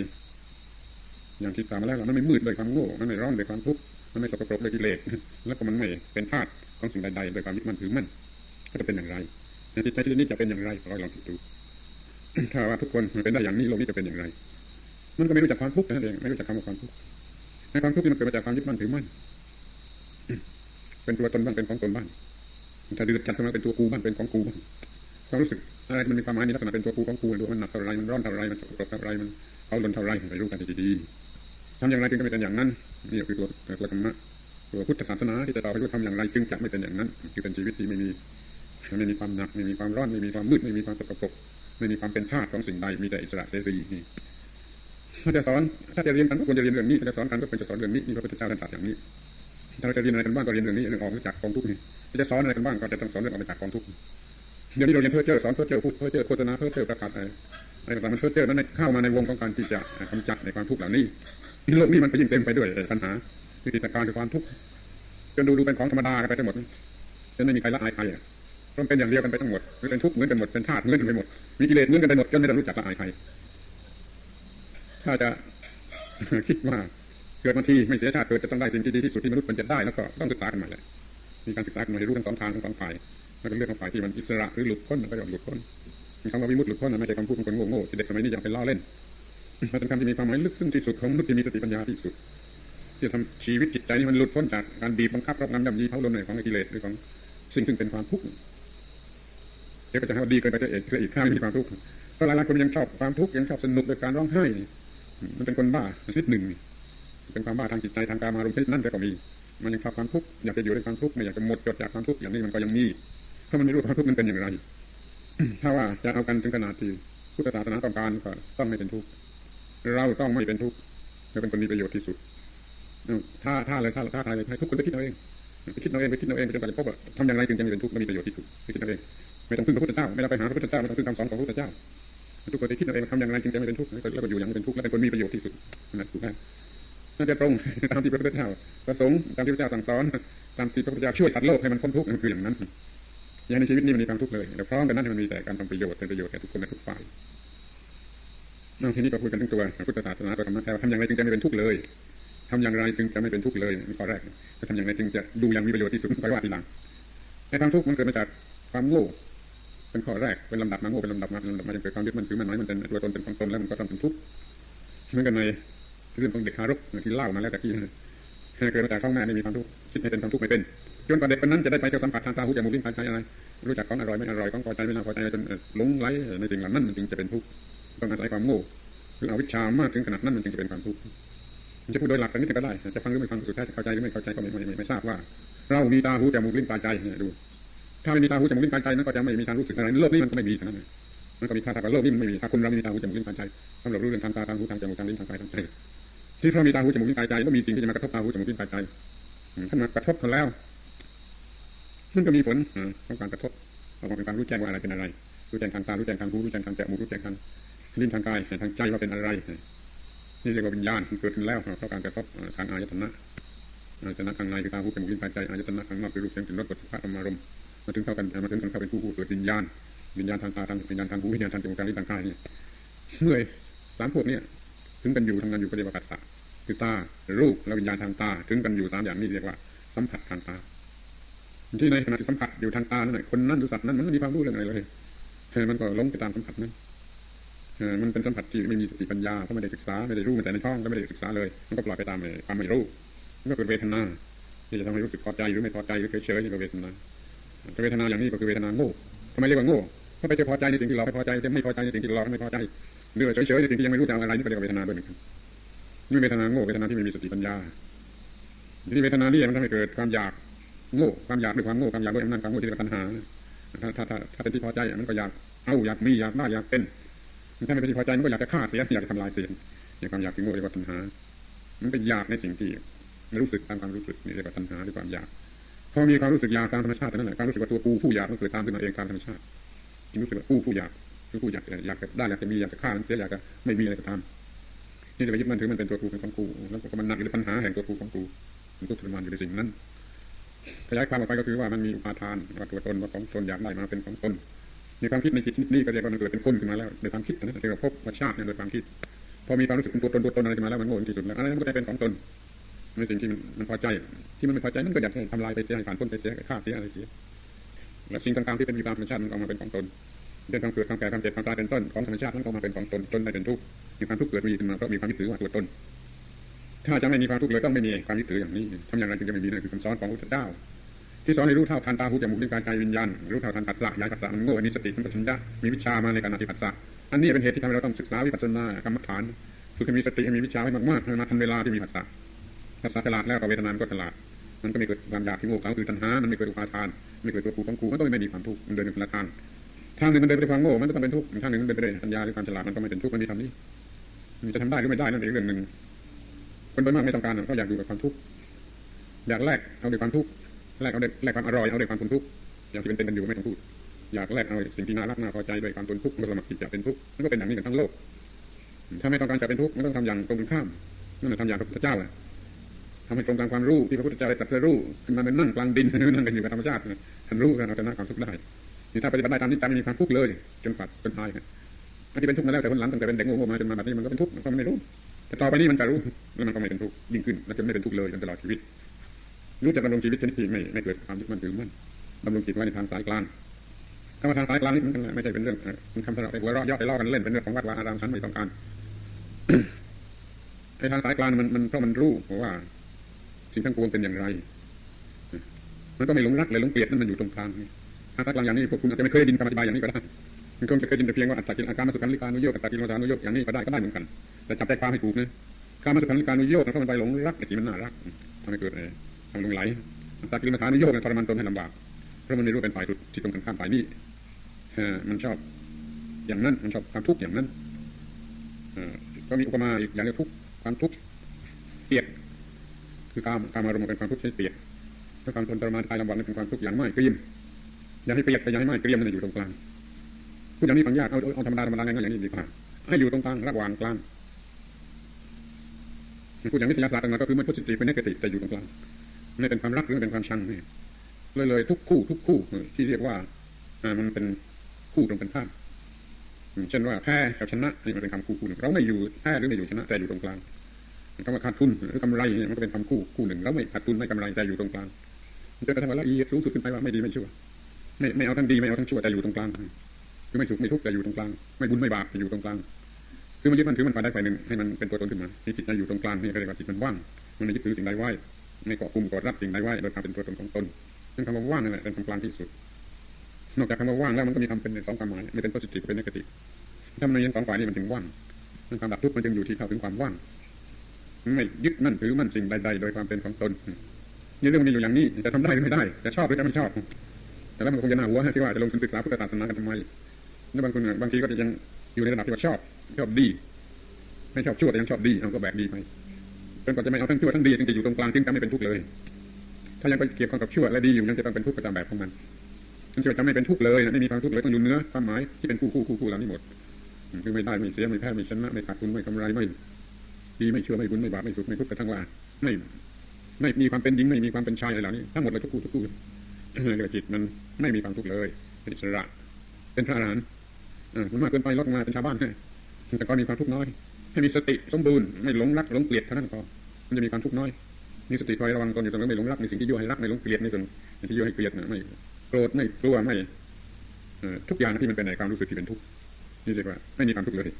อย่างที่กล่าวมาแล้วมันไม่มืดเลยความโง่มันไม่ร้อนเลยความทุกข์มันไม่สกปรกเลยกิเลสแล้วก็มันไม่เป็นธาตุของสิ่งใดๆโดยความยึดมั่นถือมั่นก็จะเป็นอย่างไรในจิตใจที่นี้จะเป็นอย่างไรเราลองคิดดูถ้าว่าทุกคนเป็นได้อย่างนี้โลกนี้จะเป็นอย่างไร มันก็ไม่รู้จักความทุกข์นั่นเองไม่รู้จักคำว่าความทุกข์ในความทุกข์ที่มันเกิดมาจากความยึดมั่นถือมั่นเป็นตัวตนบ้างเป็นของตนบ้าง ถ้าดื้อจัดขึ้นมาเป็นตัวกูบ้างเป็นของกูบ้างความรู้สึกอะไรมันมีความหมายในลักษณะเป็นตัวกูของกูดูมันหนักเท่าไรมันร้อนเท่าไรมันสกปรกเท่าไรมันเขาลนเท่าไรไปรู้กันดีๆทำอย่างไรจึงจะเป็นอย่างนั้นนี่คือตัวตัวธรรมะตัวพุทธศาสนาที่จะต่อไปรู้ทำอย่างไรจึงจะไม่เป็นอย่างนั้นคือเป็นชีวิตที่ไม่มีไม่มีความหนักไม่มีความร้อนไม่มีความมืดไม่มีความสกปรกไม่มีความเป็นธาตุของสิ่งใดมีแต่อิสระเสรีนี่ถ้าจะสอนถ้าจะเรียนกันก็ควรจะเรียนเรื่องนี้ถ้าจะสอนกันก็ควรจะสอนเรื่องนี้นี่พระพุทธเจ้าท่านตรัสอย่างนี้ ถ้าเราจะเรียนอะไรกันบ้างก็เรียนเรื่องนี้เรื่องออกจากกองทุกข์นี่จะสอนอะไรกันบ้างก็จะต้องสอนเรื่องออกจากกองทุกข์เดี๋ยวนี้เราเรียนเพื่อเจอสอนเพื่อเจอพูดเพื่อเจอโฆษณาเพื่อเจอประกาศอะไรอะไรต่างๆมันเพื่อเจอนั้นเข้ามาในวงของการที่จะกำจัดในความทุกข์เหล่านี้โลกนี้มันไปยิ่งเต็มไปด้วยปัญหาวิธีการคือความทุกข์จนดูดูเป็นของธรรมดากันไปทั้งหมดจนไม่มีใครละอายใครต้องเป็นอย่างเดียวกันไปทั้งหมดเป็นทุกข์เหมือนกันหมดเป็นธาตุเหมือนกันไปหมดมีกิเลสเหมือนกันไปหมดจนไม่รู้จักละอายใครถ้าจะคิดว่า เกิดมาทีไม่เสียชาติเกิดจะต้องได้สิ่งที่ดีที่สุดที่มนุษย์มันจะได้แล้วก็ต้องศึกษากันใหม่เลยมีการศึกษากันใหม่รู้ทั้งสองทางทั้งสองฝ่ายแล้วก็เรื่องของฝ่ายที่มันอิสระหรือหลุดพ้นมันก็จะหลุดพ้นมีคำว่าวิมุตติหลุดพ้นนะไม่ใช่คำพูดของคนโง่ๆที่เด็กสมัยนี้ยังเป็นล้อเล่นมันเป็นคำที่มีความหมายลึกซึ้งที่สุดของมนุษย์ที่มีสติปัญญาที่สุดที่จะทำชีวิตจิตใจนี้มันหลุดพ้นจากการบีบบังคับรับงำยำยีเผาลนในของกิเลสหรือของสิ่งซึ่งเป็นความทุกข์เดี๋ยวก็จะให้ดีเกินไปจะเอกจะอีกข้าไม่มีความทุกข์เพราะหลายๆคนยังชอบความทุกข์ยังชอบสนุกในการร้องไห้มันเป็นคนบ้าชนิดหนึ่ง เป็นความบ้าทางจิตใจทางการมารมณ์ชนิดนั่นแต่ก็มี มันยังชอบความทุกข์อยากจะอยู่ในความทุกข์ไม่อยากจะหมดจดจากความทุกข์อย่างนี้มันก็ยังมีถ้ามันไม่รู้ความทุกข์มันเป็นอย่างไร ถ้าว่าจะเอากันถึงขนาดที่พุทธศาสนาต้องการก็ต้องไม่เป็นทุกข์เราต้องไม่เป็นทุกข์เราเป็นคนมีประโยชน์ที่สุดถ้าถ้าเลยถ้าถ้าใครเลยให้ทุกคนไปคิดเอาเองไปคิดเอาเองไปคิดเอาเองไปจนกว่าจะพบว่าทำอย่างไรจึงจะมีเป็นทุกข์และมีประโยชน์ที่สุดไปคิดเอาเองไม่ต้องพึ่งพระพุทธเจ้าไม่ต้องไปหาพระพุทธเจ้าไม่ต้องพึ่งคำสอนของพระพุทธเจ้าทุกคนไปคิดเอาเองทำอย่างไรจึงจะไม่เป็นทุกข์แล้วก็อยู่อย่างเป็นทุกข์และเป็นคนมีประโยชน์ที่สุดนั่นถูกแล้วน่า จะตรงตามที่พระพุทธเจ้าประสงค์ตามที่พระเจ้าสั่งสอนตามที่พระพุทธเจ้าช่วยสัตว์โลกให้มันพ้นทุกข์นั่นคืออย่างนั้นอย่างในชีวิตนี้มันมีความทุกข์เลยแต่พร้อมกันนั้นมันมีแต่การทำประโยชน์เป็นประโยชน์แก่ทุกคนและทุกฝ่ายทีนี้ก็พูดกันทั้งตัวพุทธศาสนาตัวธรรมะแท้ทำอย่างไรจึงจะไม่เป็นทุกข์เลยทำอย่างไรจึงจะไม่เป็นทุกข์เลยข้อแรกจะทำอย่างไรจึงจะดูอย่างมีประโยชน์ที่สุดไปว่าทีหลังในความทุกข์มันเกิดมาจากความโง่เป็นข้อแรกเป็นลำดับมาโง่เป็นลำดับมาลำดับมาจนเกิดความยึดมันถือมันหมายมันเป็นตัวตนเป็นของตนแล้วมันก็ต้องเป็นทุกข์เหมือนกันใน เรื่องของเด็กทารกที่เล่ามาแล้วแต่ที่เกิดมาจากท้องแม่ไม่มีความทุกข์คิดให้เป็นความทุกข์ไม่เป็นจนกว่าเด็กคนนั้นจะได้ไปเจ้าสัมผัสทางตาหูจมูกลิ้นกายใจอะไรรู้จักของอร่อยไม่อร่อยของพอใจไม่น่าพอใจจนหลงไหลในสิ่งเหล่านั้นมันจึงจะเป็นทุกข์ต้องอาศัยความโง่หรืออวิชามากถึงขนาดนั้นมันจึงจะเป็นความทุกข์จะพูดโดยหลักแต่นี้ก็ได้จะฟังหรือไม่ฟังสุดท้ายจะเข้าใจหรือไม่เข้าใจก็ไม่ไม่ไม่ทราบว่า เรามีตาหูจมูกลิ้นกายใจดู ถ้าไม่มีตาหูจมูกลิ้นกายใจนั้นก็จะไม่มีทางรู้สึกอะไรโลกนี้มันก็ไม่มีขนาดนั้นมันก็มีค่าถ้าโลกนี้มันไม่มีถ้าคนเรามีตาหูจมูกลิ้นกายใจสำหรับรู้เรื่องทางตาทางหูทางจมูกทางลิ้นทางกายทางใจ ที่เพราะมีตาหูจมูกลิ้นกายใจก็มีสิ่งที่จะมากระทบตาหูจมูกลิ้นกายใจท่านมากระทบกันแล้วมันก็มีผลของการกระทบของการรู้แจ้งว่าอะไรเป็นอะไร รู้แจ้งทางตารู้แจ้งทางหูรู้แจ้งทางจมูกรู้แจ้งทางลิ้นทางกายทางใจว่าเป็นอะไรนี่เรียกว่าวิญญาณเกิดขึ้นแล้วเพราะการกระทบทางอายตนะอายตนะทางในคือตาหูจมูกลิ้นกายใจอายตนะทางนอกคือรูปเสียงกลิ่นรสปัจจุบันธรรมารมมาถึงเข้ากันมาถึงกันเข้าเป็นผู้ผู้เกิดวิญญาณวิญญาณทางตาทางวิญญาณทางหูวิญญาณทางจมูกทางลิ้นทางกายนี่เมื่อสามพวกนี้ถึงกันอยู่ทำงานอยู่ก็เรียกว่าสสะ คือตารูปและวิญญาณทางตา ถึงกันอยู่สามอย่างนี้เรียกว่า สัมผัสทางตา ที่ในขณะที่สัมผัสอยู่ทางตานั่นแหละคนนั้นหรือสัตว์นั้นมันไม่มีความรู้เรื่องอะไรเลยมันก็ล้มไปตามสัมผัสนั้นมันเป็นสัมผัสที่ไม่มีสติปัญญาเพราะไม่ได้ศึกษาไม่ได้รู้มันแต่ในท้องก็ไม่ได้ศึกษาเลย มันก็ปล่อยไปตามความไม่รู้มันก็เกิดเวทนาที่จะทำให้รู้สึกพอใจหรือไม่พอใจหรือเฉยๆนี่ก็เวทนาเวทนาอย่างนี้ก็คือเวทนาโง่ทำไมเรียกว่าโง่เพราะไปจะพอใจในสิ่งที่เราไม่พอใจจะไม่พอใจในสิ่งที่เราไม่พอใจหรือเฉยๆในสิ่งที่ยังไม่รู้จะอะไรนี่ก็เรียกว่าเวทนาด้วยเหมือนกัน นี่เวทนาโง่เวทนาที่ไม่มีสติปัญญาที่เวทนานี่มันทำให้เกิดความอยากโง่ความอยากด้วยความโง่ความอยากด้วยอำนาจความโง่ที่เรียกว่าตัณหาถ้าถ้าถ้าถ้าเป็นที่พอใจมันก็อยากเอาอยากมีอยากได้อยากเป็นถ้าไม่เป็นที่พอใจมันก็อยากจะฆ่าเสียอยากจะทำลายเสียอย่างความอยากที่โง่เรียกว่าตัณหา มันเป็นอยากในสิ่งที่รู้สึกตามความรู้สึกนี่เรียกว่าตัณหาหรือความอยากพอมีความรู้สึกอยากตามธรรมชาตินั่นแหละความรู้สึกว่าตัวกูผู้อยากมันเกิดตามขึ้นมาเองตามธรรมชาติรู้สึกว่ากูผู้อยากคือผู้อยากอยากได้อยากจะมีอยากจะฆ่าเสียอยากจะไม่มีอะไรก็ตาม นี่จะไปยึดมันถือมันเป็นตัวกูเป็นของกูแล้วก็มันหนักในปัญหาแห่งตัวกูของกูมันทุกข์ทรมานอยู่ในสิ่งนั้นขยายความออกไปก็คือว่ามันมีอุปาทานว่าตัวตนว่าของตนอยากได้มาเป็นของตนมีความคิดในจิตนี่ก็เรียกว่ามันเกิดเป็นคนขึ้นมาแล้วโดยความคิดนะเรียกว่าพบวัชชาติโดยความคิด พอมีความรู้สึกเป็นตัวตนตัวตนอะไรขึ้นมาแล้วมันโง่ที่สุดแล้วอะไรนั้นก็ได้เป็นของตนในสิ่งที่มันพอใจ ที่มันไม่พอใจมันก็อยากให้ทำลายไปเสียให้ผ่านพ้นไปเสียฆ่าเสียอะไรเสียและสิ่งต่างๆที่เป็นวิบากธรรมชาติมันออกมาเป็นของตน เรื่องความเกิดความแก่ความเจ็บความตายเป็นต้นของธรรมชาตินั้นก็มาเป็นของตนตนได้เป็นทุกข์มีความทุกข์เกิดมีขึ้นมาเพราะมีความยึดถือว่าตัวตนถ้าจะไม่มีความทุกข์เลยต้องไม่มีความยึดถืออย่างนี้ทำอย่างไรจึงจะไม่มีนั่นคือคำสอนของพระพุทธเจ้า ที่สอนให้รู้เท่าทันตาหูจมูกลิ้นกายใจวิญญาณรู้เท่าทันปัสสะย้ายปัสสะมันโง่มีสติมันปัญญามีวิชามาในการอธิปัสสะอันนี้เป็นเหตุที่ทำให้เราต้องศึกษาวิปัสสนากรรมฐานฝึกให้มีสติให้มีวิชาให้มากๆให้มาทันเวลาที่มีปัสสะปัสสะฉลาดแล้วกับเวทนานก็ฉลาดมันก็ไม่เกิดความอยากที่โง่เขาคือตัณหา มันไม่เกิดอุปาทาน ไม่เกิดตัวกูของกูมันก็ไม่มีความทุกข์ มันเดินในคนละทาง ทางหนึ่งมันเดินไปด้วยความโง่มันก็ต้องเป็นทุกข์ทางหนึ่งมันเดินไปด้วยปัญญาหรือความฉลาดมันก็ไม่เป็นทุกข์มันมีทำนี้มันจะทำได้หรือไม่ได้นั่นเองเรื่องหนึ่งคนโดยมากไม่ต้องการก็อยากอยู่กับความทุกข์อยากแลกเอาด้วยความทุกข์แลกเอาแลกความอร่อยเอาด้วยความทนทุกข์อย่างที่เป็นเป็นกันอยู่ไม่ต้องพูดอยากแลกเอาสิ่งที่น่ารักน่าพอใจด้วยความทนทุกข์ก็สมัครจิตจะเป็นทุกข์มันก็เป็นอย่างนี้กันทั้งโลก ถ้าไม่ต้องการจะเป็นทุกข์ไม่ต้องทำอย่างตรงข้ามนั่นแหละทำอย่างพระพุทธเจ้าแหละทำให้ตรงตามความรู้ที่พระพุทธเจ้าได้ตรัสรู้ขึ้นมาเป็นนั่งกลางดินนั่งกันอยู่กับธรรมชาติท่านรู้กันเอาชนะความทุกข์ได้ ถ้าปฏิบัติได้ตามนี้ใจไม่มีความทุกข์เลย จนปัดจนตายอันที่เป็นทุกข์มาแล้วแต่คนหลังตั้งแต่เป็นเด็กโง่มาจนมาแบบนี้มันก็เป็นทุกข์มันก็ไม่รู้ แต่ต่อไปนี้มันจะรู้แล้วมันก็ไม่เป็นทุกข์ยิ่งขึ้นและจนไม่เป็นทุกข์เลยจนตลอดชีวิต รู้จักดำรงชีวิตชนิดที่ไม่ไม่เกิดความยึดมั่นถือมั่นดำรงจิตไว้ในทางสายกลางคำว่าทางสายกลางนี่มันไม่ใช่เป็นเรื่องมันคำสำหรับไปหัวเราะย่อไปล่อกันเล่นเป็นเรื่องของวัดวาอารามชั้นไม่ต้องการไอ้ทางสายกลางมันมันเพราะมันรู้ว่าสิ่งทั้งปวงเป็นอย่างไร มันก็ไม่หลงรักเลยหลงเกลียดนั่นมันอยู่ตรงกลางทางสายกลางอย่างนี้พวกคุณอาจจะไม่เคยดินคำอธิบายอย่างนี้ก็ได้มันคงจะเคยดินแต่เพียงว่าอัตตากินอาการมาสุขันลิการนุโยกอัตตากินโลสานุโยกอย่างนี้ก็ได้ก็ได้เหมือนกัน แต่จับใจความให้ถูกนะการมาสุขันลิการนุโยกแล้วก็มันไปหลงรักไอ้ที่มันน่ารักทำให้เกิดอะไรทำลงไหลอัตากิลมัฐานุโยกทรมานตนให้ลำบากเพราะมันไม่รู้เป็นฝ่ายสุดที่ตรงกันข้ามฝ่ายนี้มันชอบอย่างนั้นมันชอบความทุกข์อย่างนั้นก็มีอุปมาอีกอย่างเดียวทุกความทุกข์เปียกคือการการอารมณ์เป็นความทุกข์ใช้เปียกถ้าความทนทรมานกายลำบากนั้นเป็นความทุกข์อย่างไม่กริม อย่าให้เปียกแต่อย่าให้ไม่กริมมันอยู่ตรงกลางพูดอย่างนี้ฟังยากเอาเอาธรรมดาธรรมดาง่ายๆอย่างนี้ดีกว่าให้อยู่ตรงกลางระหว่างกลางพูดอย่างวิทยาศาสตร์ต่างๆก็คือมันโพสิทีฟเป็นเนกาทีฟแต่อยู่ตรงกลางไม่เป็นความรักหรือเป็นความชังนี่เลยเลยทุกคู่ทุกคู่ที่เรียกว่ามันเป็นคู่ตรงกันข้ามเช่นว่าแพ้กับชนะนี่มันเป็นคำคู่คู่หนึ่งเราไม่อยู่แพ้หรือไม่อยู่ชนะแต่อยู่ตรงกลางคำว่าขาดทุนหรือกำไรเนี่ยมันก็เป็นคำคู่คู่หนึ่งเราไม่ขาดทุนไม่กำไรแต่อยู่ตรงกลางจนกระทั่งว่าละเอียดสูงสุดขึ้นไปว่าไม่ดีไม่ชั่ว ไม่ไม่เอาทั้งดีไม่เอาทั้งชั่วแต่อยู่ตรงกลางคือไม่สุขไม่ทุกข์แต่อยู่ตรงกลาง ไม่บุญไม่บาปแต่อยู่ตรงกลางคือมันยึดมันถือมันฝ่ายใดฝ่ายหนึ่งให้มันเป็นตัวตนขึ้นมาที่จิตใจอยู่ตรงกลางนี่ก็เรียกว่าจิตมันว่าง มันไม่ยึดถือสิ่งใดไว้ไม่เกาะกลุ่มกอดรับสิ่งใดไว้โดยความเป็นตัวตนของตนซึ่งคำว่าว่างนั่นแหละเป็นคำกลางที่สุด นอกจากคำว่าว่างแล้วมันก็มีคำเป็นสองความหมายไม่เป็น positive เป็น negative ถ้ามันยังสองฝ่ายนี้มันถึงว่างมันความดับทุกข์มันจึงอยู่ที่เข้าถึงความว่าง ไม่ยึดมั่นถือมันสิ่งใดๆโดยความเป็นของตนนี่เรื่องนี้อยู่อย่างนี้จะทำได้หรือไม่ได้ จะชอบหรือจะไม่ชอบ แต่แล้วมันคงจะน่าหัวที่ว่าจะลงทุนศึกษาพุทธศาสนากันทำไมแล้วบางคนบางทีก็จะยังอยู่ในระดับที่ว่าชอบ ชอบดี ไม่ชอบชั่วแต่ยังชอบดีเอาก็แบกดีไปจนกว่าจะไม่เอาทั้งชั่วทั้งดีจึงจะอยู่ตรงกลางจึงจะไม่เป็นทุกข์เลย ถ้ายังไปเกี่ยวข้องกับชั่วและดีอยู่ยังจะต้องเป็นทุกข์ประจำแบบของมันมันจะไม่เป็นทุกข์เลยนะไม่มีความทุกข์เลยต้องอยู่เนื้อความหมายที่เป็นคู่คู่คู่คู่เหล่านี้หมดคือไม่ได้ไม่เสียไม่แพ้ไม่ชนะไม่ขาดทุนไม่กำไรไม่ดีไม่เชื่อไม่บุญไม่บาปไม่สุขไม่ทุกข์กระทั่งว่าไม่ไม่มีความเป็นหญิงไม่มีความเป็นชายอะไรเหล่านี้ทั้งหมดเลยทุกคู่ทุกคู่ เลยจิตมันไม่มีความทุกข์เลย เป็นอิสระ เป็นพระอรหันต์มันมากเกินไปลดมาเป็นชาวบ้านแต่ก็มีความทุกข์น้อย ให้มีสติสมบูรณ์ไม่หลงรักหลงเกลียดเท่านั้นพอมันจะมีความทุกข์น้อยมีสติคอยระวังตนอยู่ตรงนั้นไม่หลงรักในสิ่งที่ยั่วให้รักไม่หลงเกลียดในสิ่งที่ยั่วให้เกลียดนะไม่โกรธไม่กลัวไม่ทุกอย่างที่มันเป็นในความรู้สึกที่เป็นทุกข์นี่เรียกว่าไม่มีความทุกข์เลย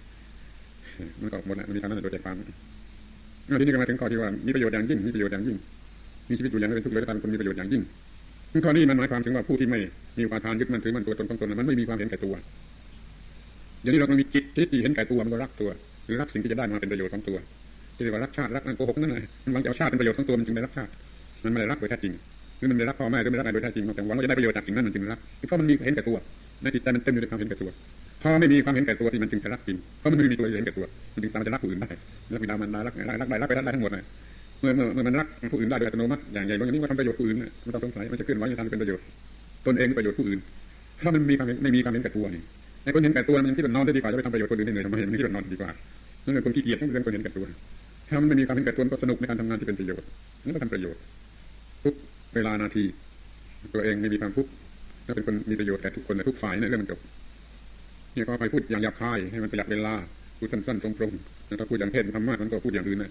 มันก็หมดแล้วมันมีทางนั้นโดยใจฟังทีนี้ก็มาถึงข้อที่ว่ามีประโยชน์อย่างยิ่งมีประโยชน์อย่างยิ่งมีชีวิตอยู่อย่างไม่เป็นทุกข์เลยตามคนมีประโยชน์อย่างยิ่ง ข้อนี้มันหมายความถึงว่าผู้ที่ไม่มีความทานยึดมันถือมันตัวตนของตนมันไม่มีความเห็นแก่ตัวอย่างนี้เราต้องมีจิตที่เห็นแก่ตัวมันก็รักตัวหรือรักสิ่งที่จะได้มาเป็นประโยชน์ของตัวที่เรียกว่ารักชาติรักนั่นโกหกนั่นเลยมันหวังจะเอาชาติเป็นประโยชน์ของตัวมันจึงได้รักชาติมันไม่ได้รักโดยแท้จริงหรือมันไม่รักพ่อแม่หรือไม่รักอะไรโดยแท้จริงแต่หวังว่าจะได้ประโยชน์จากสิ่งนั้นมันจึงรักเพราะมันมีเห็นแก่ตัวในจิตใจมันเต็มอยู่ด้วยความเห็นแก่ตัวพอไม่มีความเห็นแก่ตัวที่มันจึงจะรักจริงเพราะมันไม่มีตัวเห็นแก่ตัวมันจึงสามารถจะรักผู้อื่นได้รักบิดามันดารักรักได้รักไปรักได้ทั้งหมดเลย เมื่อเมื่อมันรักผู้อื่นได้โดยอัตโนมัติอย่างใหญ่ลงอย่างนี้ว่าทำประโยชน์ผู้อื่นมันต้องสงสัยมันจะเคลื่อนไหวจะทำเป็นประโยชน์ตนเองประโยชน์ผู้อื่นถ้ามันมีความไม่มีความเห็นแก่ตัวนี่ในคนเห็นแก่ตัวมันคิดว่านอนได้ดีกว่าจะไปทำประโยชน์คนอื่นได้เลยทำไมมันคิดว่านอนดีกว่านั่นเป็นคนขี้เกียจต้องเป็นคนเห็นแก่ตัวถ้ามันไม่มีความเห็นแก่ตัวก็สนุกในการทำงานที่เป็นประโยชน์นั่นก็ทำประโยชน์ทุกเวลานาที ตัวเองไม่มีความทุกข์ถ้าเป็นคนมีประโยชน์แก่ทุกคนในทุกฝ่ายในเรื่องมันจบเนี่ยก็ไปพูดอย่างหยาบคายให้มันประหยัดเวลาพูดสั้นๆตรงๆแล้วถ้าพูดอย่างเทศธรรมะมันก็พูดอย่างอื่นนะ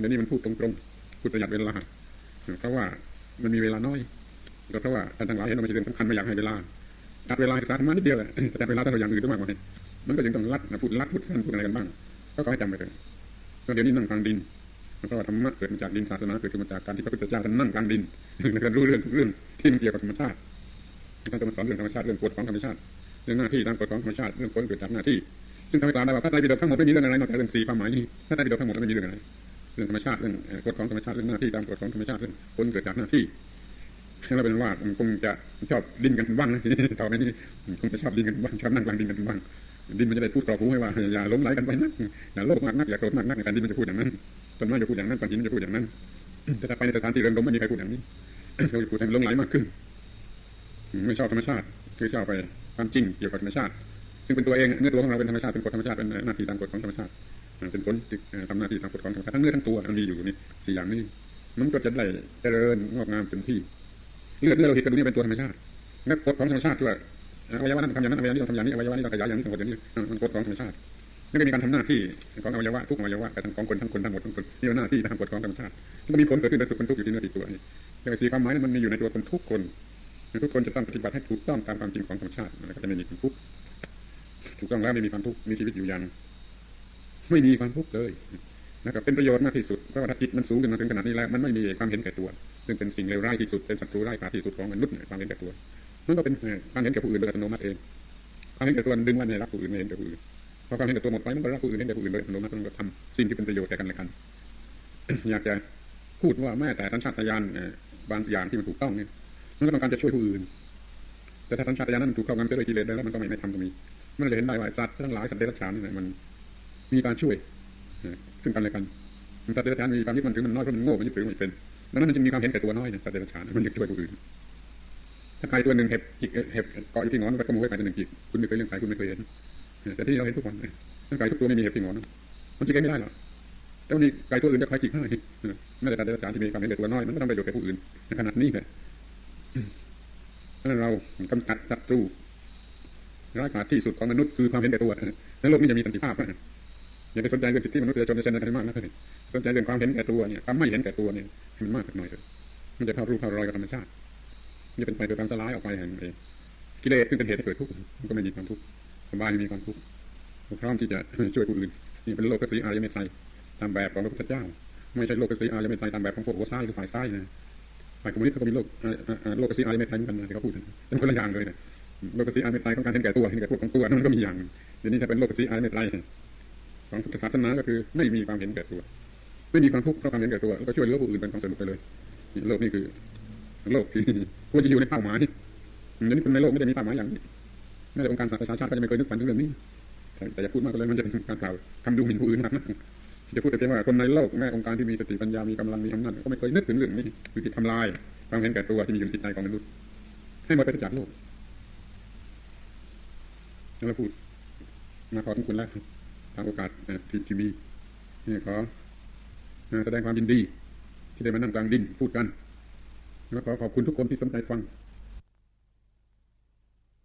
เดี๋ยวนี้มันพูดตรงๆพูดประหยัดเวลาเพราะว่ามันมีเวลาน้อยก็เพราะว่าท่านทั้งหลายเห็นว่ามันเป็นเรื่องสำคัญไม่อยากให้เวลาตัดเวลาศึกษาธรรมะนิดเดียวแหละแต่เวลาถ้าเราอย่างอื่นต้องมากกว่านี้มันก็ยังต้องรัดพูดรัดพูดสั้นพูดอะไรกันบ้างก็ขอให้จำไปเถอะเดี๋ยวนี้นั่งกลางดินเพราะว่าธรรมะเกิดมาจากดินศาสนาเกิดมาจากการที่พระพุทธเจ้าท่านนั่งกลางดินในการรู้เรื่องทุกเรื่องที่มันเกี่ยวกับธรรมชาติท่านจะมาสอนเรื่องธรรมชาติเรื่องกฎของธรรมชาติเรื่องหน้าที่ตามกฎของธรรมชาติเรื่องผลเกิดจากหน้าที่ซึ่งทำให้กล่าวได้ว่าพระไตรปิฎกทั้งหมดไม่มีเรื่องอะไรนอกจากเรื่องสี่ความหมายนี้พระไตรปิฎกทั้งหมดไม่มีเรื่องอะไร เรื่องธรรมชาติเรื่องกฎของธรรมชาติเรื่องหน้าที่ตามกฎของธรรมชาติเรื่องผลเกิดจากหน้าที่เราเป็นว่าคงจะชอบดินกันบ้างนะต่อไปนี้คงจะชอบดินกันบ้างชอบนั่งกลางดินกันบ้างดินมันจะได้พูดกรอบหูให้ว่าอย่าล้มไหลกันไปนักอย่าโลภมากนักอย่าโกรธมากนักในการดินมันจะพูดอย่างนั้นต้นไม้จะพูดอย่างนั้นก้อนหินจะพูดอย่างนั้นแต่ถ้าไปในสถานที่เริงรมไม่มีใครพูดอย่างนี้เราจะพูดให้ลงไหลมากขึ้นไม่ชอบธรรมชาติคือชอบไปความจริงเกี่ยวกับธรรมชาติ ซึ่งเป็นตัวเองเนื้อตัวของเราเป็นธรรมชาติเป็นกฎธรรมชาติเป็นหน้าที่ตามกฎของธรรมชาติ เป็นผลทำหน้าที่ตามกฎของธรรมชาติทั้งเนื้อทั้งตัวมันมีอยู่นี่สี่อย่างนี้มันก็จะได้เจริญงอกงามเต็มที่เลือดเลือดเราเห็นกันนี้เป็นตัวธรรมชาตินักกฎของธรรมชาติด้วยอวัยวะนั้นทำอย่างนั้นอวัยวะนี้ทำอย่างนี้อวัยวะนี้ต้องขยายอย่างนี้ทั้งหมดอย่างนี้มันกฎของธรรมชาตินั่นก็มีการทำหน้าที่ของอวัยวะทุกอวัยวะแต่ทั้งของคนทั้งคนทั้งหมดทั้งคนนี่เป็นหน้าที่ตามกฎของธรรมชาติมันก็มีผลเกิดขึ้นในสุขคนทุกอยู่ที่เนื้อติดตัวนี่แต่สีความหมายนั้นมันมีอยู่ในตัวคนทุกคนทุกคนจะต้องปฏิบัติให้ถูกต้องตามความจริงของธรรมชาติแล้วก็จะไม่มีความทุกข์ถูกต้องแล้วไม่มีความทุกข์มีชีวิตอยู่อย่าง ไม่มีความทุกข์เลยนะครับเป็นประโยชน์มากที่สุดเพราะว่าถ้าจิตมันสูงขึ้นมาถึงขนาดนี้แล้ว มันไม่มีความเห็นแก่ตัว ซึ่งเป็นสิ่งเลวร้ายที่สุดเป็นศัตรูร้ายกาจที่สุดของมนุษย์ความเห็นแก่ตัวมันก็เป็นความเห็นแก่ผู้อื่นโดยอัตโนมัติเองความเห็นแก่ตัวดึงว่าไม่รักผู้อื่นเห็นแก่ผู้อื่นพอความเห็นแก่ตัวหมดไปมันก็รักผู้อื่นเห็นแก่ผู้อื่นโดยอัตโนมัติมันก็ทำสิ่งที่เป็นประโยชน์แก่กันและกัน อยากจะพูดว่าแม้แต่สัญชาตญาณบางอย่างที่มันถูกต้องเนี่ยมันก็ต้องการจะช่วยผู้อื่น แต่ถ้าสัญชาตญาณนั้นมันถูกครอบงำไปด้วยกิเลสแล้วมันก็ไม่ไม่ทำตรงนี้มันเลยเห็นได้ว่าสัตว์ทั้งหลายสัตว์เดรัจฉานนี่มัน มีการช่วยซึ่งกันและกันสัตว์เดรัจฉานมีความยึดมันถือมันน้อยเพราะมันโง่มันยึดถือไม่เป็นดังนั้นมันจึงมีความเห็นแก่ตัวน้อยสัตว์เดรัจฉานมันอยากช่วยผู้อื่นถ้าใครตัวหนึ่งเห็บจิกเห็บเกาะอยู่ที่งอนมันก็ขโมยไปตัวหนึ่งจิกคุณไม่เคยเลี้ยงไก่คุณไม่เคยเห็นแต่ที่เราเห็นทุกวันถ้าไก่ทุกตัวไม่มีเห็บที่งอนมันจิกไม่ได้หรอกแต่วันนี้ไก่ตัวอื่นจะคอยจิกให้แม้แต่การเดรัจฉานที่มีความเห็นแก่ตัวน้อยมันก็ทำประโยชน์แก่ผู้อื่นในขนาดนี้เลยเพราะเรากำจัดศัตรูร้ายกาจที่สุดของมนุษย์คือความเห็นแก่ตัวในโลกนี้จะมีสันติภาพ อย่าไปสนใจเรื่องสิทธิมนุษยชนในเช่นนั้นมากนะเลยสนใจเรื่องความเห็นแก่ตัวเนี่ยความไม่เห็นแก่ตัวเนี่ยมันมากสักหน่อยเถอะมันจะเข้ารูปเข้ารอยกับธรรมชาติจะเป็นไปโดยการสลายออกไปแห่งเองกิเลสซึ่งเป็นเหตุให้เกิดทุกข์มันก็ไม่มีความทุกข์สบายไม่มีความทุกข์พร้อมที่จะช่วยผู้อื่นนี่เป็นโลกสีอารยเมตไตรตามแบบของพระพุทธเจ้า ไม่ใช่โลกสีอารยเมตไตรตามแบบของพวกโอซ้ายหรือฝ่ายซ้ายนะฝ่ายคอมมิวนิสต์ก็มีโลกโลกสีอารยเมตไตรเหมือนกันนะที่เขาพูดเป็นคนละอย่างเลยนะโลกสีอารยเมตไตรของการเห็นแก่ตัวเห็นแก่พวกของตัวนั่นก็มีอย่างเดี๋ยวนี้ถ้าเป็นโลกสีอารยเมตไตร ของพุทธศาสนาก็คือ ไม่มีความเห็นแก่ตัว ไม่มีความทุกข์เพราะความเห็นแก่ตัวแล้วก็ช่วยเหลือผู้อื่นเป็นความสนุกไปเลยโลกนี่คือ โลกที่ควรจะอยู่ในเป้าหมายเดี๋ยวนี้คนในโลกไม่ได้มีเป้าหมายอย่างนี้แม้แต่องค์การสหประชาชาติก็จะไม่เคยนึกฝันถึงเรื่องนี้แต่อย่าพูดมากเลยมันจะเป็นการกล่าวคำดูหมิ่นผู้อื่นนะจะพูดแต่เพียงว่าคนในโลกแม้องค์การที่มีสติปัญญามีกำลังมีอำนาจก็ไม่เคยนึกถึงเรื่องนี้คือจิตทำลายความเห็นแก่ตัวที่มีอยู่ในจิตใจของมนุษย์ให้หมดไปจากโลกแล้วเราพูดมาขอทุกคนแล้ว ทางโอกาสที่มีนี่ขอแสดงความยินดี ที่ได้มานั่งกลางดินพูดกันแล้วขอขอบคุณทุกคนที่สนใจฟัง